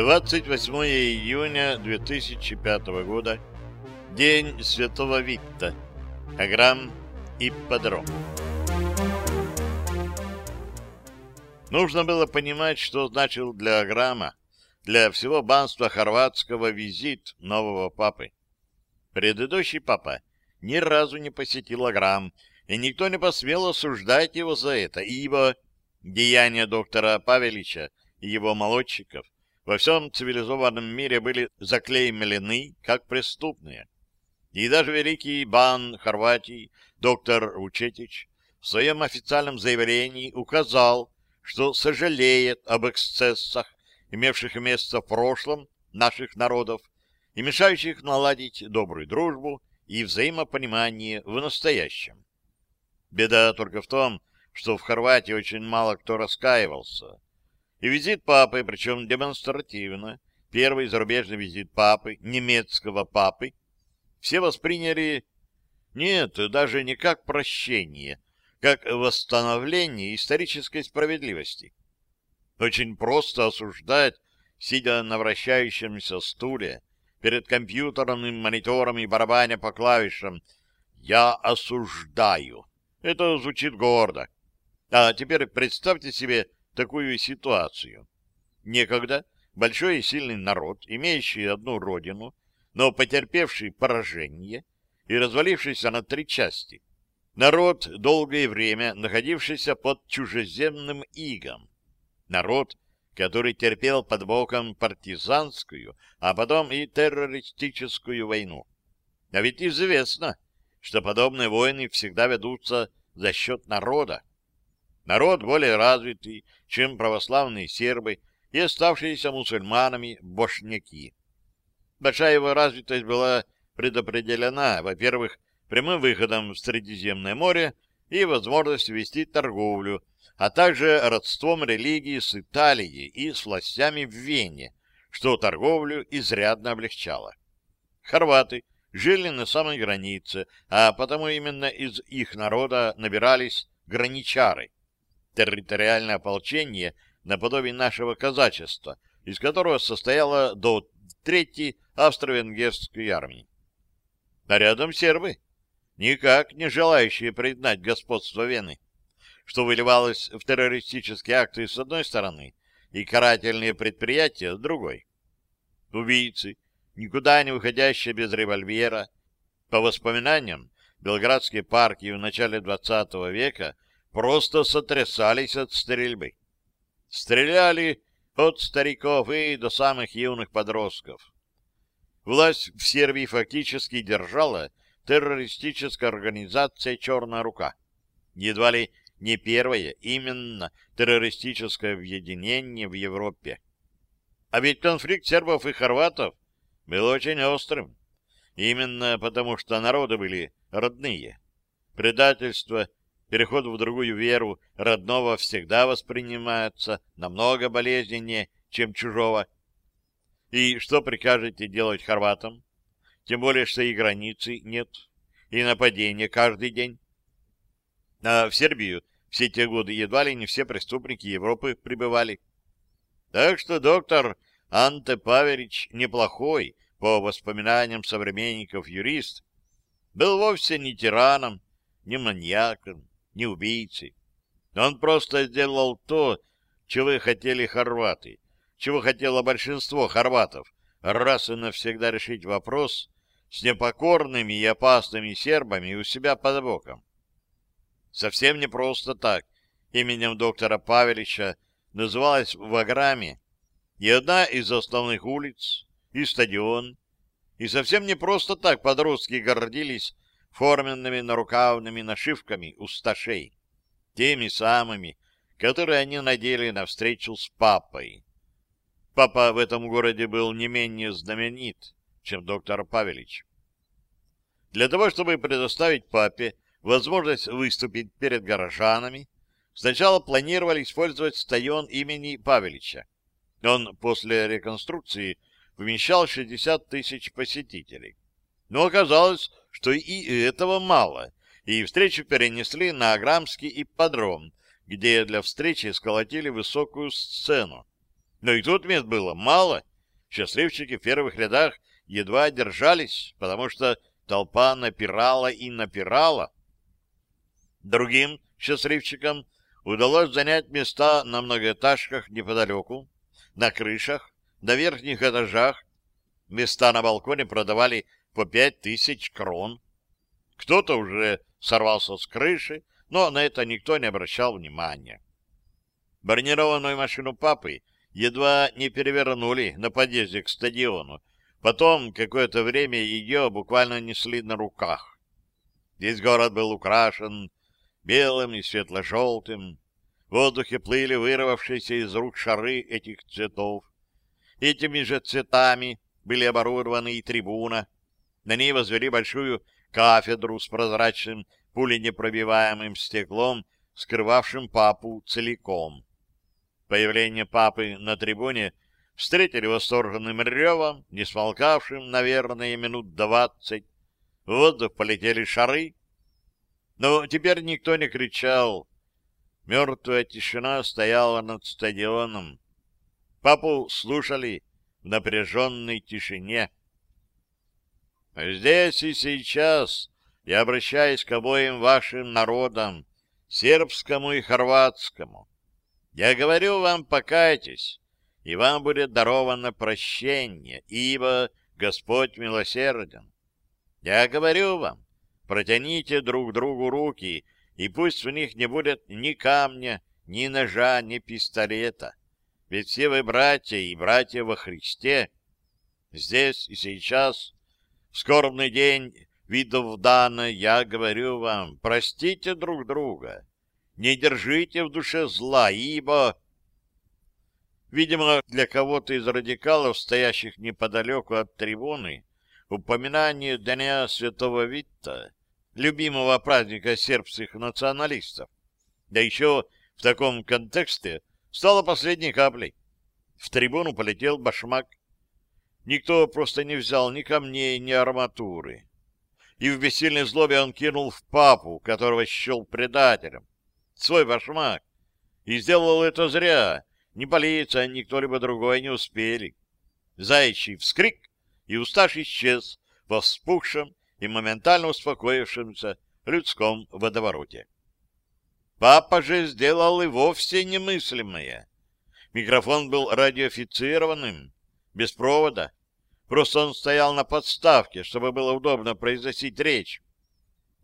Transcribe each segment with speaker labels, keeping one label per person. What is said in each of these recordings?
Speaker 1: 28 июня 2005 года. День Святого Витта. Аграм и подром. Нужно было понимать, что значил для Аграма, для всего банства хорватского визит нового папы. Предыдущий папа ни разу не посетил Аграм, и никто не посмел осуждать его за это, ибо деяния доктора Павелича и его молодчиков во всем цивилизованном мире были заклеймлены как преступные. И даже великий бан Хорватии, доктор Учетич, в своем официальном заявлении указал, что сожалеет об эксцессах, имевших место в прошлом наших народов и мешающих наладить добрую дружбу и взаимопонимание в настоящем. Беда только в том, что в Хорватии очень мало кто раскаивался. И визит папы, причем демонстративно, первый зарубежный визит папы, немецкого папы, все восприняли, нет, даже не как прощение, как восстановление исторической справедливости. Очень просто осуждать, сидя на вращающемся стуле, перед компьютерным монитором и барабаня по клавишам «Я осуждаю». Это звучит гордо. А теперь представьте себе такую ситуацию. Некогда большой и сильный народ, имеющий одну родину, но потерпевший поражение и развалившийся на три части. Народ, долгое время находившийся под чужеземным игом. Народ, который терпел под боком партизанскую, а потом и террористическую войну. А ведь известно, что подобные войны всегда ведутся за счет народа. Народ более развитый, чем православные сербы и оставшиеся мусульманами бошняки. Большая его развитость была предопределена, во-первых, прямым выходом в Средиземное море и возможностью вести торговлю, а также родством религии с Италией и с властями в Вене, что торговлю изрядно облегчало. Хорваты жили на самой границе, а потому именно из их народа набирались граничары, территориальное ополчение наподобие нашего казачества, из которого состояло до Третьей австро-венгерской армии. А рядом сербы, никак не желающие признать господство Вены, что выливалось в террористические акты с одной стороны и карательные предприятия с другой. Убийцы, никуда не уходящие без револьвера, по воспоминаниям, белградские парки в начале XX века просто сотрясались от стрельбы. Стреляли от стариков и до самых юных подростков. Власть в Сербии фактически держала террористическая организация «Черная рука». Едва ли не первое именно террористическое объединение в Европе. А ведь конфликт сербов и хорватов был очень острым. Именно потому, что народы были родные. Предательство, переход в другую веру родного всегда воспринимается намного болезненнее, чем чужого. И что прикажете делать хорватам? Тем более, что и границы нет, и нападения каждый день. А в Сербию все те годы едва ли не все преступники Европы прибывали. Так что доктор Анте Паверич неплохой, по воспоминаниям современников юрист, был вовсе не тираном, не маньяком, не убийцей. Он просто сделал то, чего хотели хорваты, чего хотело большинство хорватов, раз и навсегда решить вопрос с непокорными и опасными сербами у себя под боком. Совсем не просто так именем доктора Павелича называлась в Аграме и одна из основных улиц, и стадион, и совсем не просто так подростки гордились форменными нарукавными нашивками усташей, теми самыми, которые они надели на встречу с папой. Папа в этом городе был не менее знаменит, чем доктор Павелич. Для того, чтобы предоставить папе возможность выступить перед горожанами, сначала планировали использовать стадион имени Павелича. Он после реконструкции вмещал 60 тысяч посетителей. Но оказалось, что и этого мало, и встречу перенесли на Аграмский ипподром, где для встречи сколотили высокую сцену. Но и тут мест было мало, счастливчики в первых рядах едва держались, потому что толпа напирала и напирала. Другим счастливчикам удалось занять места на многоэтажках неподалеку, на крышах, на верхних этажах. Места на балконе продавали по пять тысяч крон. Кто-то уже сорвался с крыши, но на это никто не обращал внимания. Бронированную машину папы едва не перевернули на подъезде к стадиону. Потом какое-то время ее буквально несли на руках. Весь город был украшен белым и светло-желтым. В воздухе плыли вырвавшиеся из рук шары этих цветов. Этими же цветами были оборудованы и трибуна. На ней возвели большую кафедру с прозрачным пуленепробиваемым стеклом, скрывавшим папу целиком. Появление папы на трибуне встретили восторженным ревом, не смолкавшим, наверное, минут двадцать. В воздух полетели шары. Но теперь никто не кричал. Мертвая тишина стояла над стадионом. Папу слушали в напряженной тишине. Здесь и сейчас я обращаюсь к обоим вашим народам, сербскому и хорватскому. Я говорю вам, покайтесь, и вам будет даровано прощение, ибо Господь милосерден. Я говорю вам, протяните друг другу руки, и пусть в них не будет ни камня, ни ножа, ни пистолета. Ведь все вы братья и братья во Христе. Здесь и сейчас, в скорбный день видов дана, я говорю вам, простите друг друга не держите в душе зла, ибо... Видимо, для кого-то из радикалов, стоящих неподалеку от трибуны, упоминание Дня Святого Витта, любимого праздника сербских националистов, да еще в таком контексте, стало последней каплей. В трибуну полетел башмак. Никто просто не взял ни камней, ни арматуры. И в бессильной злобе он кинул в папу, которого счел предателем свой башмак. И сделал это зря. Ни полиция, ни кто-либо другой не успели. Заячий вскрик, и усташ исчез во вспухшем и моментально успокоившемся людском водовороте. Папа же сделал и вовсе немыслимое. Микрофон был радиофицированным, без провода. Просто он стоял на подставке, чтобы было удобно произносить речь.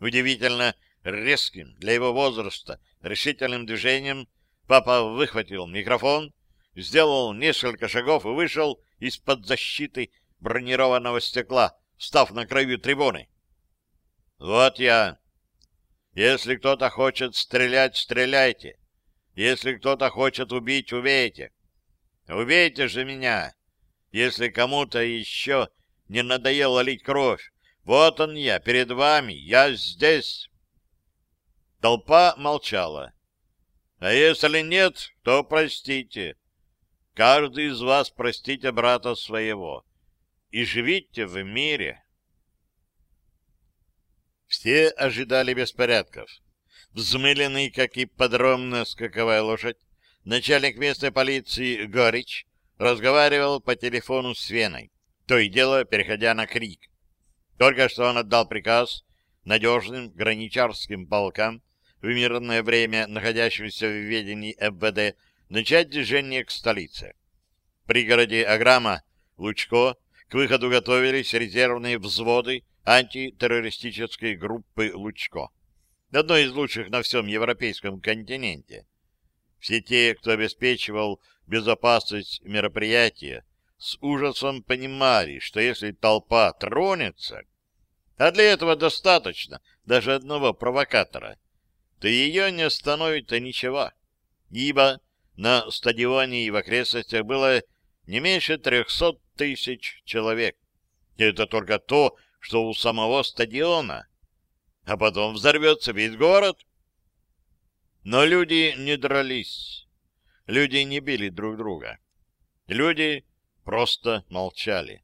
Speaker 1: Удивительно резким для его возраста решительным движением папа выхватил микрофон, сделал несколько шагов и вышел из-под защиты бронированного стекла, став на краю трибуны. «Вот я. Если кто-то хочет стрелять, стреляйте. Если кто-то хочет убить, убейте. Убейте же меня. Если кому-то еще не надоело лить кровь, вот он я, перед вами, я здесь». Толпа молчала. А если нет, то простите. Каждый из вас простите брата своего. И живите в мире. Все ожидали беспорядков. Взмыленный, как и подробная скаковая лошадь, начальник местной полиции Горич разговаривал по телефону с Веной, то и дело переходя на крик. Только что он отдал приказ надежным граничарским полкам в мирное время находящимся в ведении МВД, начать движение к столице. В пригороде Аграма, Лучко, к выходу готовились резервные взводы антитеррористической группы Лучко, одной из лучших на всем европейском континенте. Все те, кто обеспечивал безопасность мероприятия, с ужасом понимали, что если толпа тронется, а для этого достаточно даже одного провокатора, то ее не остановит-то ничего, ибо на стадионе и в окрестностях было не меньше трехсот тысяч человек. И это только то, что у самого стадиона. А потом взорвется весь город. Но люди не дрались. Люди не били друг друга. Люди просто молчали.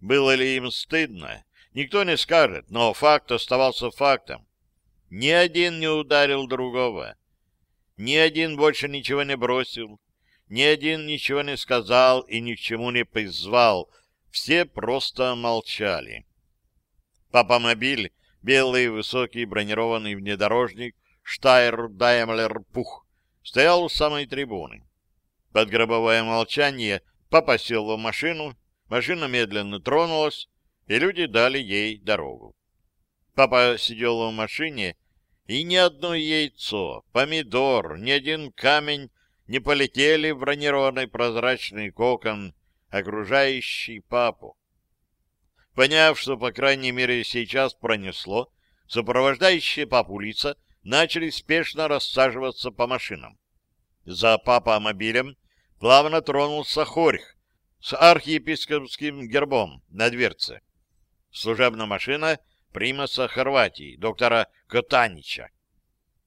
Speaker 1: Было ли им стыдно? Никто не скажет, но факт оставался фактом. Ни один не ударил другого. Ни один больше ничего не бросил. ни один ничего не сказал и ни к чему не призвал, все просто молчали. Папа-мобиль, белый высокий бронированный внедорожник, Штайр Даймлер Пух, стоял у самой трибуны. Под гробовое молчание папа сел в машину, машина медленно тронулась, и люди дали ей дорогу. Папа сидел в машине, и ни одно яйцо, помидор, ни один камень не полетели в бронированный прозрачный кокон, окружающий папу. Поняв, что, по крайней мере, сейчас пронесло, сопровождающие папу лица начали спешно рассаживаться по машинам. За папа-мобилем плавно тронулся хорьх с архиепископским гербом на дверце. Служебная машина примаса Хорватии, доктора Котанича.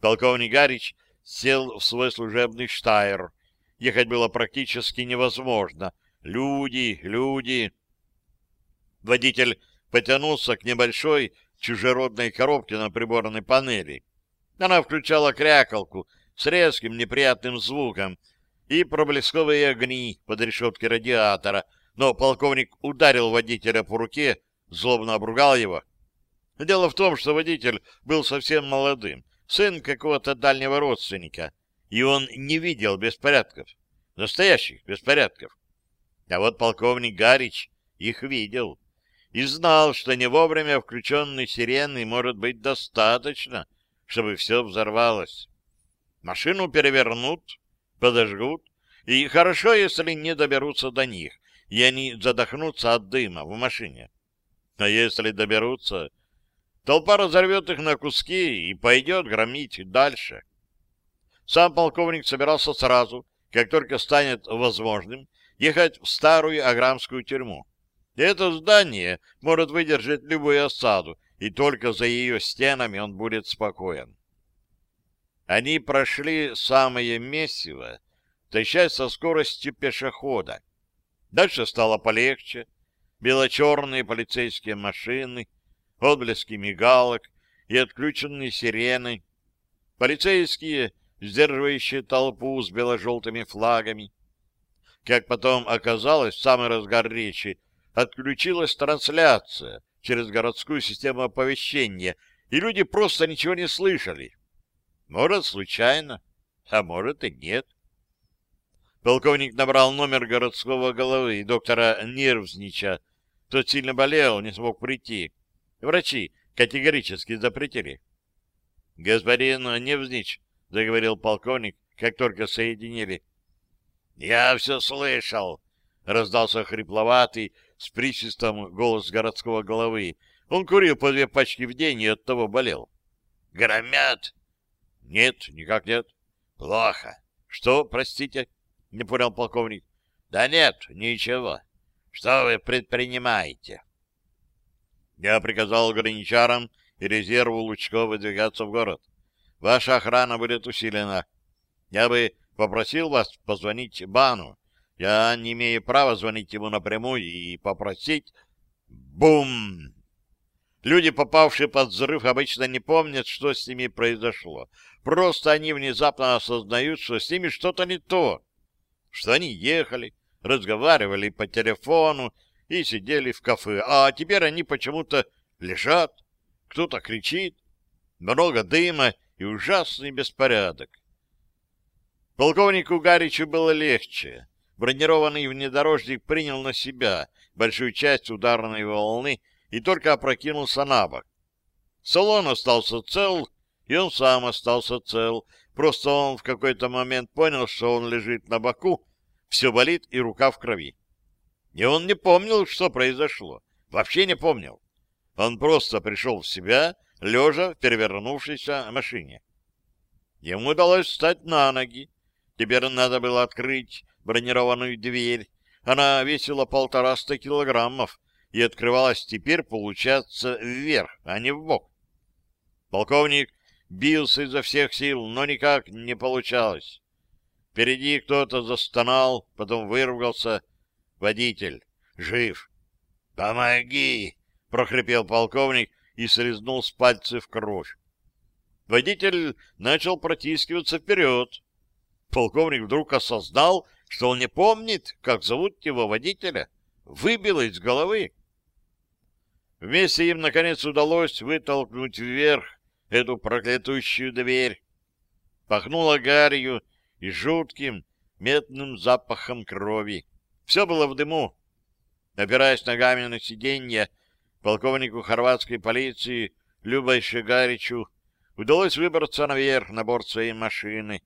Speaker 1: Полковник Гарич сел в свой служебный штайр. Ехать было практически невозможно. Люди, люди. Водитель потянулся к небольшой чужеродной коробке на приборной панели. Она включала крякалку с резким неприятным звуком и проблесковые огни под решеткой радиатора, но полковник ударил водителя по руке, злобно обругал его. Дело в том, что водитель был совсем молодым, сын какого-то дальнего родственника, и он не видел беспорядков, настоящих беспорядков. А вот полковник Гарич их видел и знал, что не вовремя включенной сирены может быть достаточно, чтобы все взорвалось. Машину перевернут, подожгут, и хорошо, если не доберутся до них, и они задохнутся от дыма в машине. А если доберутся, Толпа разорвет их на куски и пойдет громить дальше. Сам полковник собирался сразу, как только станет возможным, ехать в старую аграмскую тюрьму. Это здание может выдержать любую осаду, и только за ее стенами он будет спокоен. Они прошли самое месиво, тащась со скоростью пешехода. Дальше стало полегче. Бело-черные полицейские машины — отблески мигалок и отключенные сирены, полицейские, сдерживающие толпу с бело-желтыми флагами. Как потом оказалось, в самый разгар речи отключилась трансляция через городскую систему оповещения, и люди просто ничего не слышали. Может, случайно, а может и нет. Полковник набрал номер городского головы, доктора Нервзнича. Тот сильно болел, не смог прийти. Врачи категорически запретили. — Господин Невзнич, — заговорил полковник, как только соединили. — Я все слышал, — раздался хрипловатый, с присвистом голос городского головы. Он курил по две пачки в день и оттого болел. — Громят? — Нет, никак нет. — Плохо. — Что, простите? — не понял полковник. — Да нет, ничего. Что вы предпринимаете? — я приказал граничарам и резерву Лучко выдвигаться в город. Ваша охрана будет усилена. Я бы попросил вас позвонить Бану. Я не имею права звонить ему напрямую и попросить... Бум! Люди, попавшие под взрыв, обычно не помнят, что с ними произошло. Просто они внезапно осознают, что с ними что-то не то. Что они ехали, разговаривали по телефону, и сидели в кафе, а теперь они почему-то лежат, кто-то кричит, много дыма и ужасный беспорядок. Полковнику Гаричу было легче. Бронированный внедорожник принял на себя большую часть ударной волны и только опрокинулся на бок. Салон остался цел, и он сам остался цел. Просто он в какой-то момент понял, что он лежит на боку, все болит и рука в крови. И он не помнил, что произошло. Вообще не помнил. Он просто пришел в себя, лежа в перевернувшейся машине. Ему удалось встать на ноги. Теперь надо было открыть бронированную дверь. Она весила полтораста килограммов и открывалась теперь, получается, вверх, а не в бок. Полковник бился изо всех сил, но никак не получалось. Впереди кто-то застонал, потом выругался, Водитель. Жив. «Помоги!» — прохрипел полковник и срезнул с пальцев кровь. Водитель начал протискиваться вперед. Полковник вдруг осознал, что он не помнит, как зовут его водителя. Выбило из головы. Вместе им, наконец, удалось вытолкнуть вверх эту проклятущую дверь. Пахнуло гарью и жутким, метным запахом крови. Все было в дыму. Опираясь ногами на сиденье, полковнику хорватской полиции Любой Шигаричу удалось выбраться наверх на борт своей машины.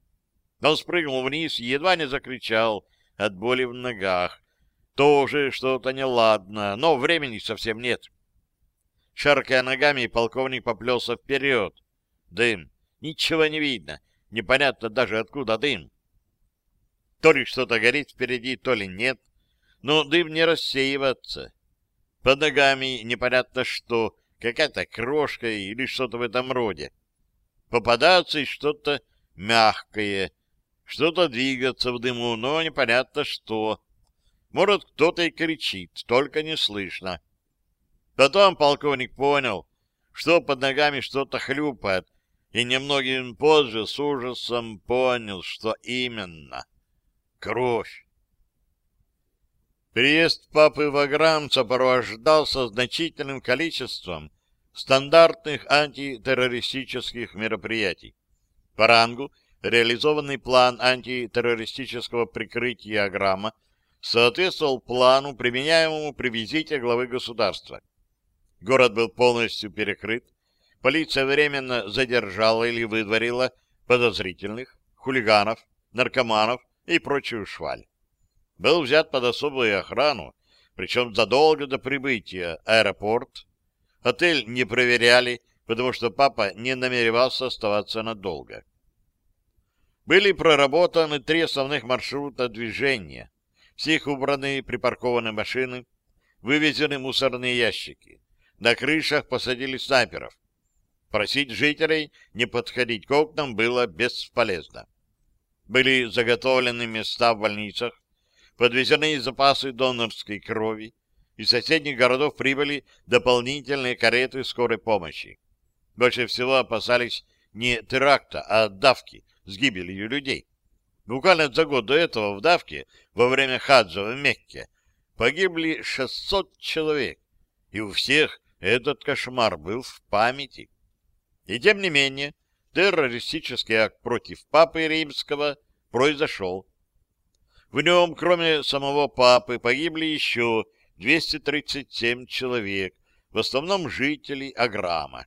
Speaker 1: Он спрыгнул вниз и едва не закричал от боли в ногах. Тоже что-то неладно, но времени совсем нет. Шаркая ногами, полковник поплелся вперед. Дым. Ничего не видно. Непонятно даже, откуда дым. То ли что-то горит впереди, то ли нет. Но дым не рассеивается. Под ногами непонятно что, какая-то крошка или что-то в этом роде. Попадаться и что-то мягкое, что-то двигаться в дыму, но непонятно что. Может, кто-то и кричит, только не слышно. Потом полковник понял, что под ногами что-то хлюпает, и немногим позже с ужасом понял, что именно. Кровь. Приезд папы Ваграм сопровождался значительным количеством стандартных антитеррористических мероприятий. По рангу реализованный план антитеррористического прикрытия Аграма соответствовал плану, применяемому при визите главы государства. Город был полностью перекрыт, полиция временно задержала или выдворила подозрительных, хулиганов, наркоманов и прочую шваль. Был взят под особую охрану, причем задолго до прибытия аэропорт. Отель не проверяли, потому что папа не намеревался оставаться надолго. Были проработаны три основных маршрута движения. Всех убраны припаркованные машины, вывезены мусорные ящики. На крышах посадили снайперов. Просить жителей не подходить к окнам было бесполезно. Были заготовлены места в больницах, подвезены запасы донорской крови. Из соседних городов прибыли дополнительные кареты скорой помощи. Больше всего опасались не теракта, а давки с гибелью людей. Буквально за год до этого в давке во время хаджа в Мекке погибли 600 человек, и у всех этот кошмар был в памяти. И тем не менее, террористический акт против Папы Римского произошел. В нем, кроме самого Папы, погибли еще 237 человек, в основном жители Аграма.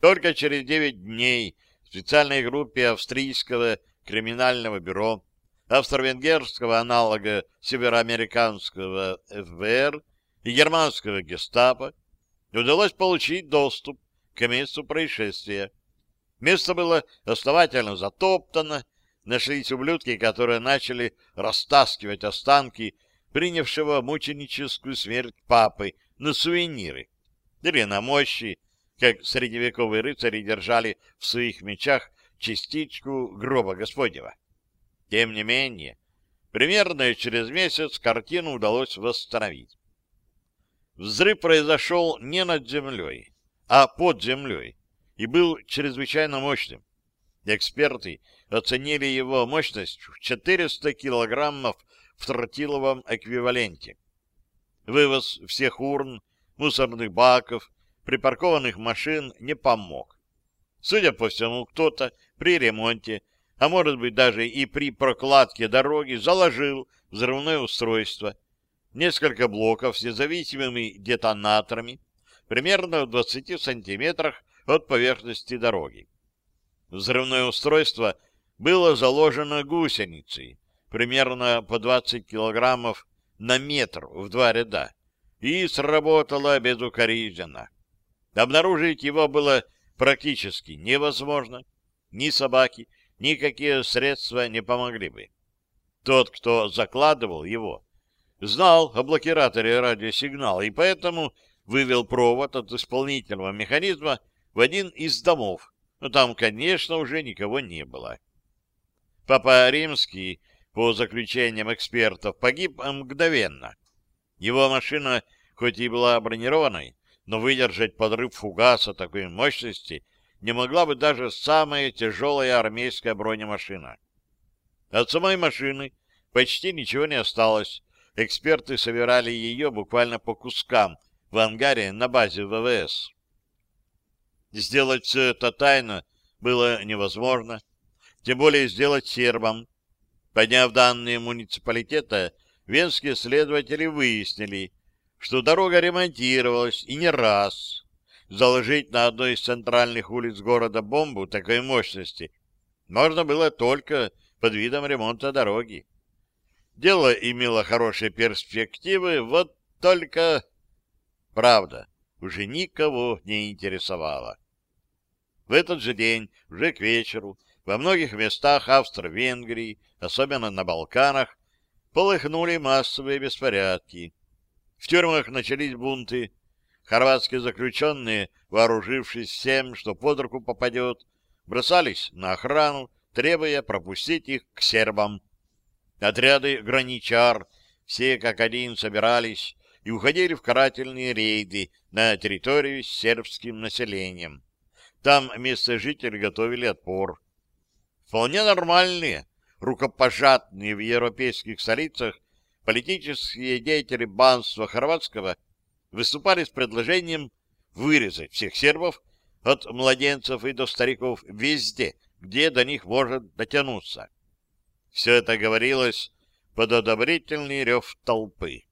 Speaker 1: Только через 9 дней специальной группе австрийского криминального бюро, австро-венгерского аналога североамериканского ФБР и германского гестапо удалось получить доступ к месту происшествия. Место было основательно затоптано, нашлись ублюдки, которые начали растаскивать останки принявшего мученическую смерть папы на сувениры или на мощи, как средневековые рыцари держали в своих мечах частичку гроба Господнего. Тем не менее, примерно через месяц картину удалось восстановить. Взрыв произошел не над землей, а под землей, и был чрезвычайно мощным. Эксперты оценили его мощность в 400 килограммов в тротиловом эквиваленте. Вывоз всех урн, мусорных баков, припаркованных машин не помог. Судя по всему, кто-то при ремонте, а может быть даже и при прокладке дороги, заложил взрывное устройство, несколько блоков с независимыми детонаторами, примерно в 20 сантиметрах от поверхности дороги. Взрывное устройство было заложено гусеницей, примерно по 20 килограммов на метр в два ряда, и сработало безукоризненно. Обнаружить его было практически невозможно. Ни собаки, никакие средства не помогли бы. Тот, кто закладывал его, знал о блокираторе радиосигнала и поэтому вывел провод от исполнительного механизма в один из домов, но там, конечно, уже никого не было. Папа Римский, по заключениям экспертов, погиб мгновенно. Его машина, хоть и была бронированной, но выдержать подрыв фугаса такой мощности не могла бы даже самая тяжелая армейская бронемашина. От самой машины почти ничего не осталось. Эксперты собирали ее буквально по кускам в ангаре на базе ВВС. Сделать все это тайно было невозможно, тем более сделать сербам. Подняв данные муниципалитета, венские следователи выяснили, что дорога ремонтировалась и не раз. Заложить на одной из центральных улиц города бомбу такой мощности можно было только под видом ремонта дороги. Дело имело хорошие перспективы, вот только... Правда, уже никого не интересовало. В этот же день, уже к вечеру, во многих местах Австро-Венгрии, особенно на Балканах, полыхнули массовые беспорядки. В тюрьмах начались бунты. Хорватские заключенные, вооружившись всем, что под руку попадет, бросались на охрану, требуя пропустить их к сербам. Отряды граничар все как один собирались и уходили в карательные рейды на территорию с сербским населением. Там местные жители готовили отпор. Вполне нормальные, рукопожатные в европейских столицах политические деятели банства хорватского выступали с предложением вырезать всех сербов от младенцев и до стариков везде, где до них может дотянуться. Все это говорилось под одобрительный рев толпы.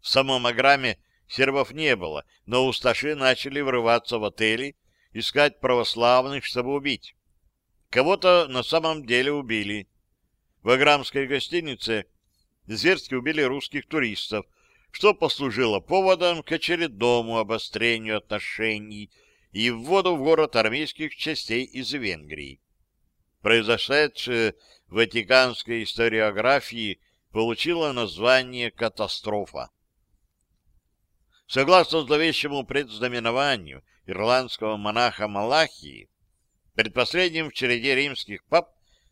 Speaker 1: В самом Аграме сербов не было, но усташи начали врываться в отели, искать православных, чтобы убить. Кого-то на самом деле убили. В Аграмской гостинице зверски убили русских туристов, что послужило поводом к очередному обострению отношений и вводу в город армейских частей из Венгрии. Произошедшее в Ватиканской историографии получило название «катастрофа». Согласно зловещему предзнаменованию ирландского монаха Малахии, предпоследним в череде римских пап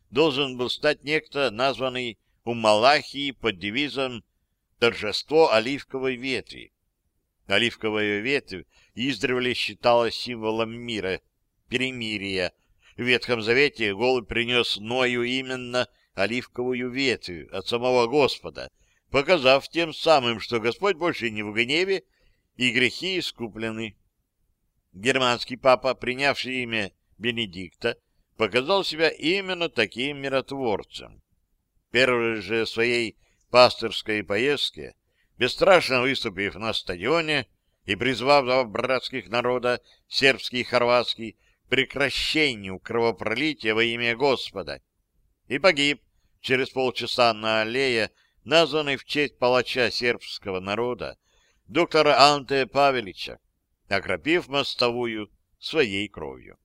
Speaker 1: должен был стать некто, названный у Малахии под девизом «Торжество оливковой ветви». Оливковая ветвь издревле считалась символом мира, перемирия. В Ветхом Завете голубь принес Ною именно оливковую ветвь от самого Господа, показав тем самым, что Господь больше не в гневе, и грехи искуплены. Германский папа, принявший имя Бенедикта, показал себя именно таким миротворцем. Первой же своей пасторской поездке, бесстрашно выступив на стадионе и призвав два братских народа, сербский и хорватский, к прекращению кровопролития во имя Господа, и погиб через полчаса на аллее, названной в честь палача сербского народа, доктора Анте Павелича, окропив мостовую своей кровью.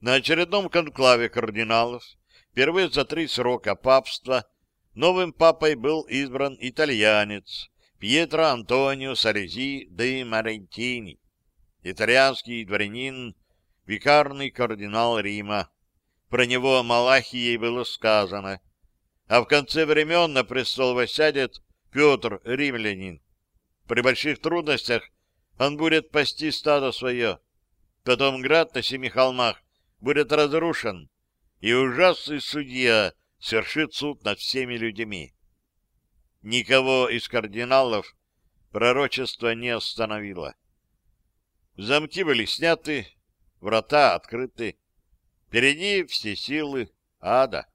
Speaker 1: На очередном конклаве кардиналов Впервые за три срока папства новым папой был избран итальянец Пьетро Антонио Салези де Марентини, итальянский дворянин, викарный кардинал Рима. Про него Малахией было сказано. А в конце времен на престол восядет Петр Римлянин. При больших трудностях он будет пасти стадо свое. Потом град на семи холмах будет разрушен, и ужасный судья свершит суд над всеми людьми. Никого из кардиналов пророчество не остановило. Замки были сняты, врата открыты. Впереди все силы ада.